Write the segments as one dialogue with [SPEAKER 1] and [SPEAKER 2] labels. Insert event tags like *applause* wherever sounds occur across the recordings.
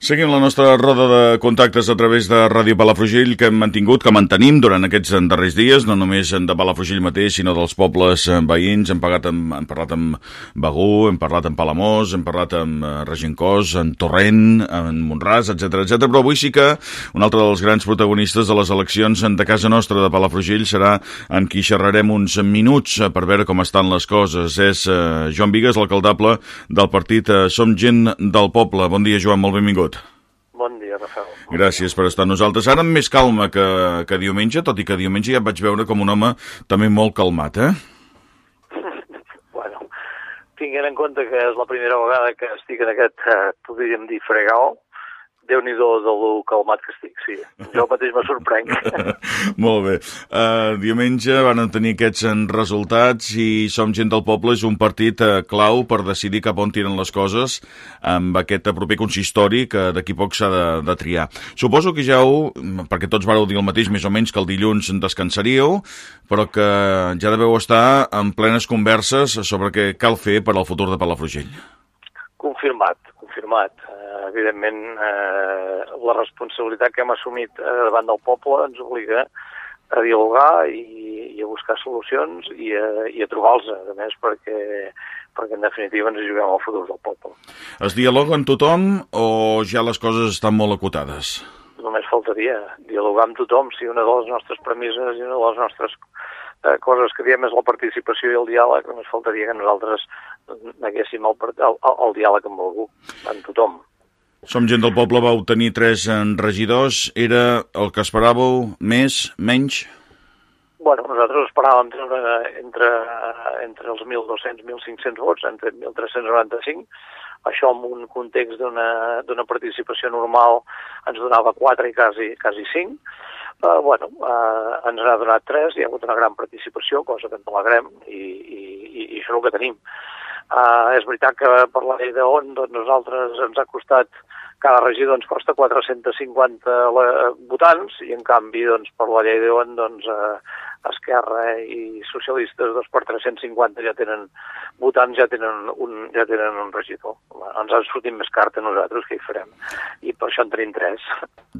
[SPEAKER 1] Seguim la nostra roda de contactes a través de Ràdio Palafrugell que hem mantingut, que mantenim durant aquests darrers dies, no només de Palafrugell mateix, sinó dels pobles eh, veïns. Hem, pagat amb, hem parlat amb Begú, hem parlat amb Palamós, hem parlat amb eh, Regencós, en Torrent, en Montràs, etc etc. Però avui sí que un altre dels grans protagonistes de les eleccions de casa nostra de Palafrugell serà en qui xerrarem uns minuts per veure com estan les coses. És eh, Joan Vigues, l'alcaldable del partit Som Gent del Poble. Bon dia, Joan, molt benvingut.
[SPEAKER 2] Rafael.
[SPEAKER 1] Gràcies per estar amb nosaltres. Ara amb més calma que, que diumenge, tot i que diumenge ja et vaig veure com un home també molt calmat, eh? *laughs*
[SPEAKER 2] bueno, tinguent en compte que és la primera vegada que estic en aquest, eh, podríem dir, fregau, déu nhi de lo calmat que estic, sí. Jo mateix me sorprenc. *laughs*
[SPEAKER 1] Molt bé. Uh, diumenge van tenir aquests resultats i Som Gent del Poble és un partit uh, clau per decidir cap on tiren les coses amb aquest proper consistori que d'aquí poc s'ha de, de triar. Suposo que ja ho, perquè tots vareu dir el mateix més o menys que el dilluns descansaríeu, però que ja deveu estar en plenes converses sobre què cal fer per al futur de Palafrugell.
[SPEAKER 2] Confirmat, confirmat evidentment, eh, la responsabilitat que hem assumit eh, davant del poble ens obliga a dialogar i, i a buscar solucions i a, i a trobar-los, a més, perquè, perquè en definitiva ens juguem el futur del poble.
[SPEAKER 1] Es dialoga amb tothom o ja les coses estan molt acotades?
[SPEAKER 2] Només faltaria dialogar amb tothom si una de les nostres premisses i una de les nostres eh, coses que diem és la participació i el diàleg, només faltaria que nosaltres neguéssim el, el, el diàleg amb algú, amb tothom.
[SPEAKER 1] Som gent del poble, vau tenir tres regidors. Era el que esperàveu? Més? Menys?
[SPEAKER 2] Bueno, nosaltres esperàvem treure entre, entre els 1.200 i 1.500 vots, entre 1.395. Això en un context d'una participació normal ens donava 4 i quasi, quasi 5. Eh, bueno, uh, ens n'ha donat 3, hi ha hagut una gran participació, cosa que ens alegrem, i, i, i, això és el que tenim. Uh, és veritat que per la llei d'on doncs nosaltres ens ha costat cada regidor ens costa 450 votants i en canvi doncs, per la llei d'on doncs, eh, Esquerra i socialistes doncs, per 350 ja tenen votants, ja tenen un, ja tenen un regidor. Ens han sortit més carta nosaltres, que hi farem? I per això en tenim tres.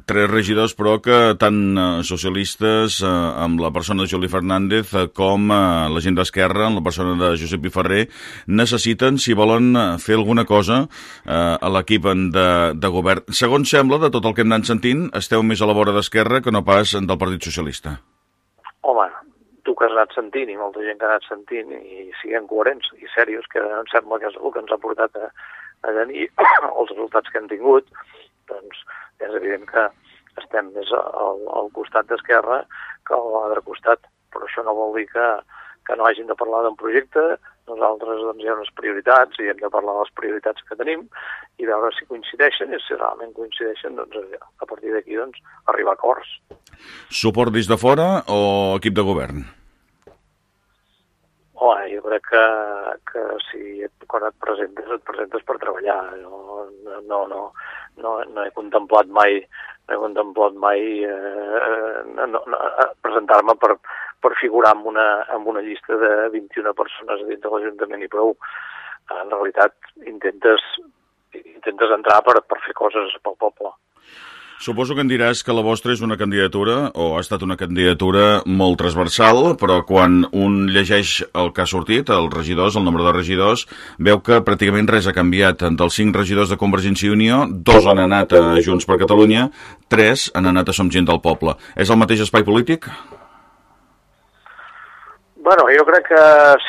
[SPEAKER 1] Tres regidors, però que tant eh, socialistes eh, amb la persona de Juli Fernández eh, com eh, la gent d'Esquerra, amb la persona de Josep Piferrer, necessiten, si volen eh, fer alguna cosa eh, a l'equip de, de govern. Segons sembla, de tot el que hem anat sentint, esteu més a la vora d'Esquerra que no pas del Partit Socialista.
[SPEAKER 2] Home, tu que has anat sentint i molta gent que ha anat sentint i siguem coherents i serios, que em sembla que és el que ens ha portat a, a tenir *coughs* els resultats que hem tingut, doncs és evident que estem més al, al costat d'Esquerra que a l'altre costat, però això no vol dir que, que no hagin de parlar d'un projecte, nosaltres doncs, hi ha unes prioritats i hem de parlar de les prioritats que tenim i veure si coincideixen i si realment coincideixen, doncs a partir d'aquí doncs, arribar a acords.
[SPEAKER 1] Suport des de fora o equip de govern?
[SPEAKER 2] Home, jo crec que, que si et, quan et presentes, et presentes per treballar. No, no, no, no, no he contemplat mai no he contemplat mai eh, no, no, presentar-me per, per figurar en una, en una llista de 21 persones dins de l'Ajuntament i prou. En realitat intentes, intentes entrar per, per fer coses pel poble.
[SPEAKER 1] Suposo que em diràs que la vostra és una candidatura, o ha estat una candidatura molt transversal, però quan un llegeix el que ha sortit, els regidors, el nombre de regidors, veu que pràcticament res ha canviat. Dels cinc regidors de Convergència i Unió, dos han anat a Junts per Catalunya, tres han anat a Som Gent del Poble. És el mateix espai polític?
[SPEAKER 2] Bueno, jo crec que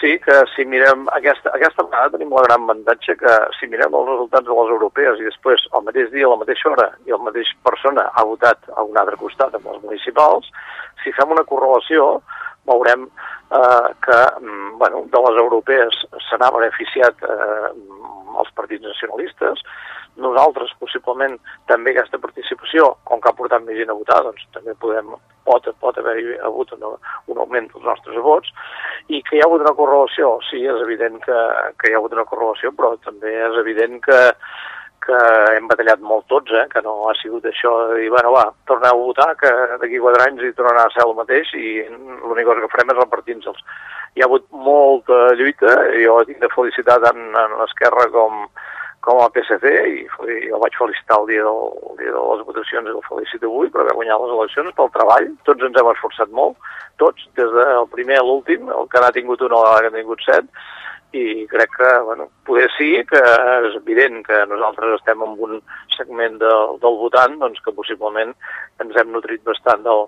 [SPEAKER 2] sí, que si mirem aquesta, aquesta vegada tenim la gran avantatge que si mirem els resultats de les europees i després al mateix dia, a la mateixa hora i el mateix persona ha votat a un altre costat amb els municipals, si fem una correlació veurem eh, que mm, bueno, de les europees se n'ha beneficiat eh, els partits nacionalistes, nosaltres possiblement també aquesta participació, com que ha portat més gent a votar, doncs també podem pot, pot haver-hi hagut un, un augment dels nostres vots i que hi ha hagut una correlació. Sí, és evident que, que hi ha hagut una correlació, però també és evident que, que hem batallat molt tots, eh? que no ha sigut això de dir, bueno, va, torneu a votar, que d'aquí quatre anys hi tornarà a ser el mateix i l'única cosa que farem és repartir-nos-els. Hi ha hagut molta lluita, jo tinc de felicitar tant en l'Esquerra com, com a PSC i jo vaig felicitar el dia, del, el dia de les votacions i el felicito avui per haver guanyat les eleccions pel treball. Tots ens hem esforçat molt, tots, des del primer a l'últim, el que n'ha tingut una, el que n'ha tingut set, i crec que, bueno, poder sí que és evident que nosaltres estem en un segment del, del votant doncs que possiblement ens hem nutrit bastant del,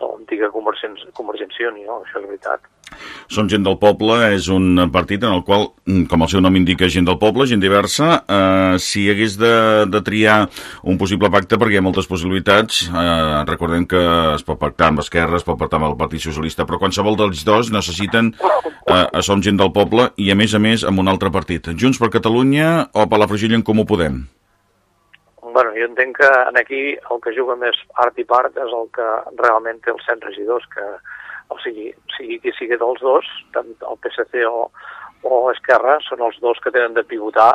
[SPEAKER 2] de l'antiga Convergència Unió, això és veritat.
[SPEAKER 1] Som gent del poble, és un partit en el qual, mm, com el seu nom indica, gent del poble, gent diversa. Eh, si hagués de, de triar un possible pacte, perquè hi ha moltes possibilitats, eh, recordem que es pot pactar amb Esquerra, es pot pactar amb el Partit Socialista, però qualsevol dels dos necessiten eh, Som gent del poble i, a més a més, amb un altre partit. Junts per Catalunya o Palafrugell en Comú Podem?
[SPEAKER 2] Bueno, jo entenc que en aquí el que juga més art i part és el que realment té els 100 regidors, que, o sigui, sigui qui sigui dels dos, tant el PSC o, o Esquerra, són els dos que tenen de pivotar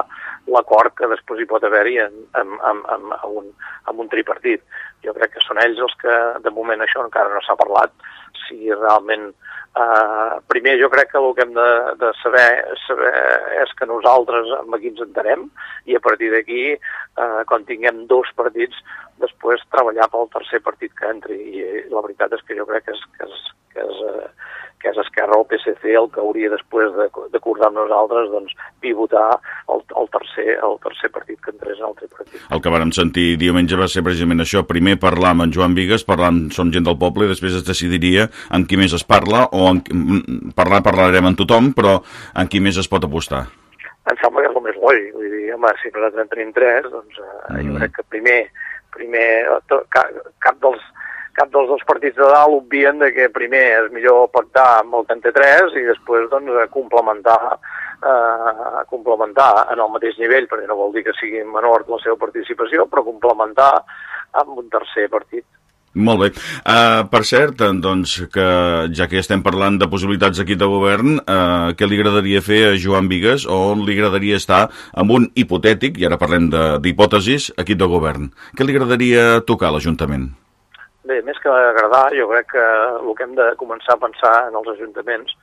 [SPEAKER 2] l'acord que després hi pot haver-hi en, en, en, en, un, en un tripartit. Jo crec que són ells els que, de moment, això encara no s'ha parlat, si realment Uh, primer, jo crec que el que hem de, de saber, saber és que nosaltres amb qui ens entenem i a partir d'aquí, uh, quan tinguem dos partits, després treballar pel tercer partit que entri. I la veritat és que jo crec que és, que és, que és, uh, que és Esquerra o PSC el que hauria després d'acordar amb nosaltres doncs, pivotar el, el, tercer, el tercer partit que entrés en el tripartit.
[SPEAKER 1] El que vàrem sentir diumenge va ser precisament això, primer parlar amb en Joan Vigues, parlar amb Som gent del poble i després es decidiria en qui més es parla o en, parlar parlarem amb tothom, però en qui més es pot apostar.
[SPEAKER 2] Em sembla que és el més lògic, vull dir, home, si nosaltres en tenim tres, doncs eh, mm. jo crec que primer, primer cap, cap dels cap dels dos partits de dalt obvien de que primer és millor pactar amb el 33 i després doncs, complementar eh, complementar en el mateix nivell, perquè no vol dir que sigui menor la seva participació, però complementar amb un tercer partit.
[SPEAKER 1] Molt bé. Uh, per cert, doncs, que ja que estem parlant de possibilitats aquí de govern, uh, què li agradaria fer a Joan Vigues o on li agradaria estar amb un hipotètic, i ara parlem d'hipòtesis, equip de govern? Què li agradaria tocar a l'Ajuntament?
[SPEAKER 2] Bé, més que agradar, jo crec que el que hem de començar a pensar en els ajuntaments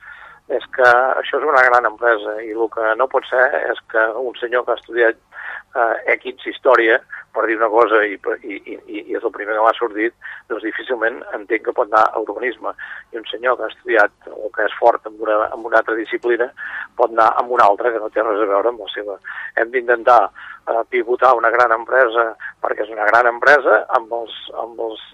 [SPEAKER 2] és que això és una gran empresa i el que no pot ser és que un senyor que ha estudiat eh, X història, per dir una cosa i, i, i, i és el primer que m'ha sortit, doncs difícilment entenc que pot anar a urbanisme. I un senyor que ha estudiat o que és fort en una, en una altra disciplina pot anar amb una altra que no té res a veure amb la seva. Hem d'intentar eh, pivotar una gran empresa perquè és una gran empresa amb els, amb els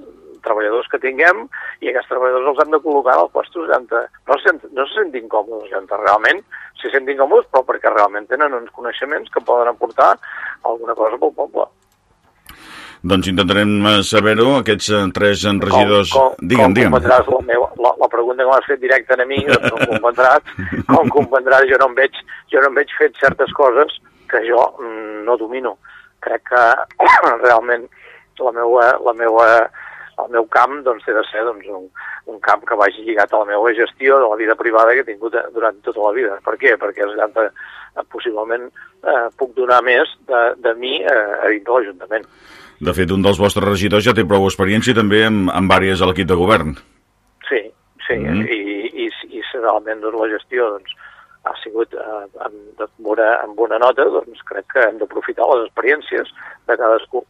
[SPEAKER 2] treballadors que tinguem i aquests treballadors els hem de col·locar al puesto 60. No se, no se sentin còmodes, gente, realment se sentin còmodes, però perquè realment tenen uns coneixements que poden aportar alguna cosa pel poble.
[SPEAKER 1] Doncs intentarem eh, saber-ho, aquests eh, tres regidors...
[SPEAKER 2] Com, com, digue'm, com digue'm. comprendràs la, meva, la, la pregunta que m'has fet directe a mi, doncs *laughs* com comprendràs, com comprendràs, jo no em veig, jo no em veig fet certes coses que jo mm, no domino. Crec que *clears throat* realment la meua, la meua el meu camp doncs, té de ser doncs, un, un camp que vagi lligat a la meva gestió de la vida privada que he tingut eh, durant tota la vida. Per què? Perquè és allà eh, possiblement eh, puc donar més de, de mi eh, a dins de l'Ajuntament.
[SPEAKER 1] De fet, un dels vostres regidors ja té prou experiència també amb, amb àrees a l'equip de govern.
[SPEAKER 2] Sí, sí, mm -hmm. i, i, i, i realment doncs, la gestió doncs, ha sigut eh, amb, amb, bona, amb bona nota, doncs crec que hem d'aprofitar les experiències de cadascú.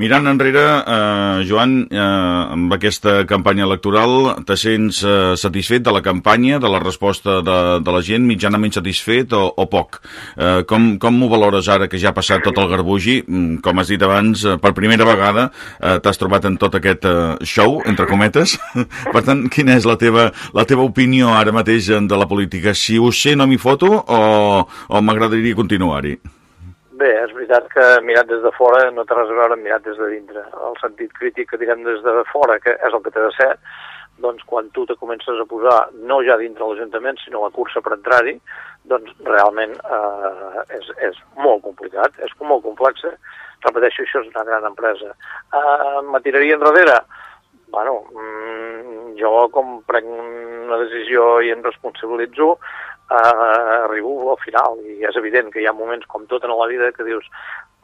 [SPEAKER 1] Mirant enrere, eh, Joan, eh, amb aquesta campanya electoral, te sents eh, satisfet de la campanya, de la resposta de, de la gent, mitjanament satisfet o, o poc? Eh, com, com ho valores ara que ja ha passat tot el garbugi? Mm, com has dit abans, eh, per primera vegada eh, t'has trobat en tot aquest eh, show, entre cometes. *laughs* per tant, quina és la teva, la teva opinió ara mateix de la política? Si ho sé, no m'hi foto o, o m'agradaria continuar-hi?
[SPEAKER 2] Bé, és veritat que mirat des de fora no té res a veure mirat des de dintre. El sentit crític que direm des de fora, que és el que té de ser, doncs quan tu te comences a posar, no ja dintre l'Ajuntament, sinó la cursa per entrar-hi, doncs realment eh, és, és molt complicat, és molt complex. Repeteixo, això és una gran empresa. Eh, me tiraria enrere? Bueno, mm, jo com prenc una decisió i em responsabilitzo, eh, arribo al final i és evident que hi ha moments com tot en la vida que dius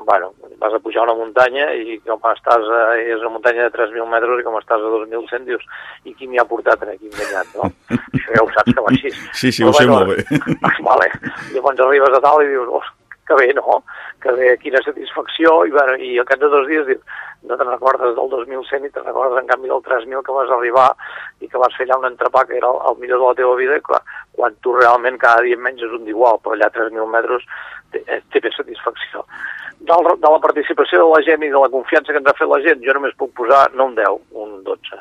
[SPEAKER 2] bueno, vas a pujar una muntanya i com estàs a, és una muntanya de 3.000 metres i com estàs a 2.100 dius i qui m'hi ha portat aquí enganyat, no? *laughs* Això ja ho saps que va així.
[SPEAKER 1] Sí, sí, Però, ho sé bueno, molt bé. *laughs*
[SPEAKER 2] Vale. Llavors arribes a tal i dius, oh, que bé, no? Que bé, quina satisfacció, i, bueno, i al cap de dos dies dius, no te'n recordes del 2100 i te'n recordes en canvi del 3000 que vas arribar i que vas fer allà un entrepà que era el, el millor de la teva vida, que, quan tu realment cada dia menges un d'igual, però allà 3.000 metres té, eh, té més satisfacció. Del, de la participació de la gent i de la confiança que ens ha fet la gent, jo només puc posar no un 10, un 12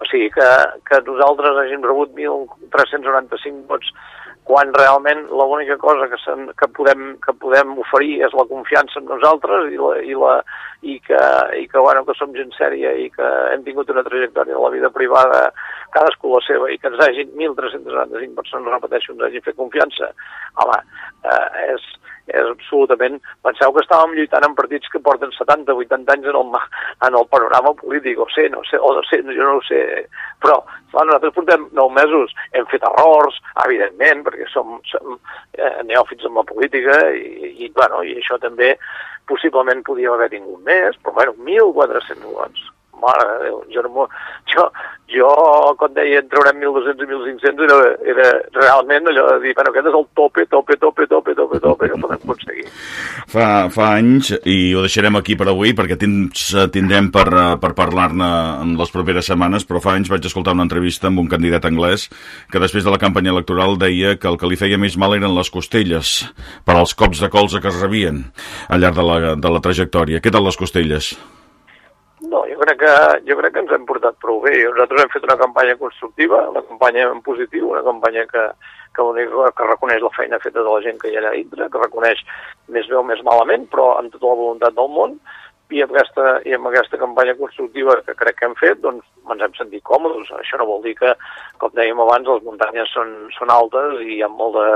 [SPEAKER 2] o sigui, que, que nosaltres hàgim rebut 1.395 vots quan realment l'única cosa que, que, podem, que podem oferir és la confiança en nosaltres i, la, i, la, i, que, i que, bueno, que som gent sèria i que hem tingut una trajectòria de la vida privada cadascú la seva i que ens hagin 1.395 persones, repeteixo, ens hagin fet confiança, home, eh, és, és absolutament... Penseu que estàvem lluitant en partits que porten 70, 80 anys en el, en el panorama polític, o sé, no sé, o sé, jo no ho sé, però clar, nosaltres portem 9 mesos, hem fet errors, evidentment, perquè som, som eh, neòfits en la política, i, i, bueno, i això també possiblement podíem haver tingut més, però bueno, 1.400 vots mare de Déu, jo, no jo, jo quan deia traurem 1.200 i 1.500 era, era realment allò de dir, bueno, aquest és el tope, tope, tope, tope, tope, tope que podem aconseguir.
[SPEAKER 1] Fa, fa anys, i ho deixarem aquí per avui, perquè temps tindrem per, per parlar-ne en les properes setmanes, però fa anys vaig escoltar una entrevista amb un candidat anglès que després de la campanya electoral deia que el que li feia més mal eren les costelles per als cops de colze que es rebien al llarg de la, de la trajectòria. Què tal les costelles?
[SPEAKER 2] Jo crec que, jo crec que ens hem portat prou bé. Nosaltres hem fet una campanya constructiva, una campanya en positiu, una campanya que, que, que reconeix la feina feta de la gent que hi ha dintre, que reconeix més bé o més malament, però amb tota la voluntat del món, i amb aquesta, i amb aquesta campanya constructiva que crec que hem fet, doncs ens hem sentit còmodes. Això no vol dir que, com dèiem abans, les muntanyes són, són altes i hi ha molt de,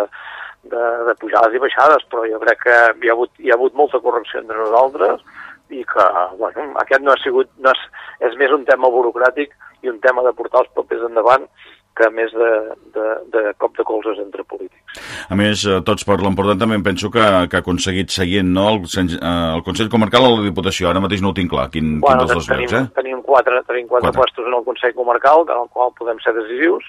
[SPEAKER 2] de, de pujades i baixades, però jo crec que hi ha hagut, hi ha hagut molta correcció entre nosaltres, i que bueno, aquest no ha sigut, no és, és més un tema burocràtic i un tema de portar els papers endavant que més de, de, de cop de colzes entre polítics.
[SPEAKER 1] A més, eh, tots per l'important també penso que, que ha aconseguit seient no? el, eh, el Consell Comarcal o la Diputació. Ara mateix no ho tinc clar, quin, bueno, quin dels dos
[SPEAKER 2] tenim,
[SPEAKER 1] llocs,
[SPEAKER 2] eh? Tenim quatre, tenim quatre, quatre puestos en el Consell Comarcal, en el qual podem ser decisius,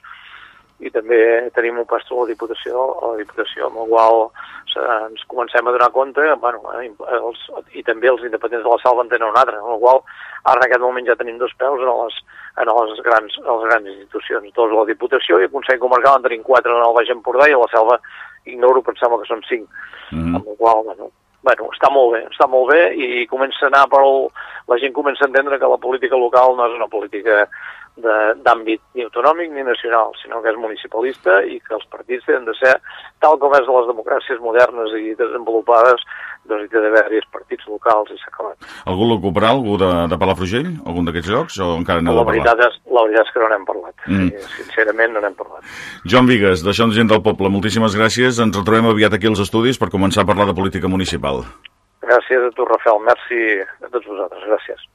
[SPEAKER 2] i també tenim un pastor a la Diputació, a la Diputació amb el qual ens comencem a donar compte, bueno, eh, els, i també els independents de la Salva en tenen un altre, amb el qual ara en aquest moment ja tenim dos peus en les, en les, grans, en les grans institucions, dos a la Diputació i el Consell Comarcal en tenim quatre en el Baix Empordà i a la Selva ignoro, pensava que són cinc, mm amb el qual, bueno, bueno, està molt bé, està molt bé i comença a anar per el, la gent comença a entendre que la política local no és una política d'àmbit ni autonòmic ni nacional, sinó que és municipalista i que els partits tenen de ser, tal com és de les democràcies modernes i desenvolupades, doncs hi d'haver-hi els partits locals i s'ha acabat.
[SPEAKER 1] Algú l'ocuparà, algú de, de Palafrugell, algun d'aquests llocs, o encara n'heu
[SPEAKER 2] de parlar? Veritat és, la veritat és que no n'hem parlat, mm. sí, sincerament no n'hem parlat.
[SPEAKER 1] Joan Vigues, d'això gent del poble, moltíssimes gràcies, ens retrobem aviat aquí als estudis per començar a parlar de política municipal.
[SPEAKER 2] Gràcies a tu, Rafael, merci a tots vosaltres, gràcies.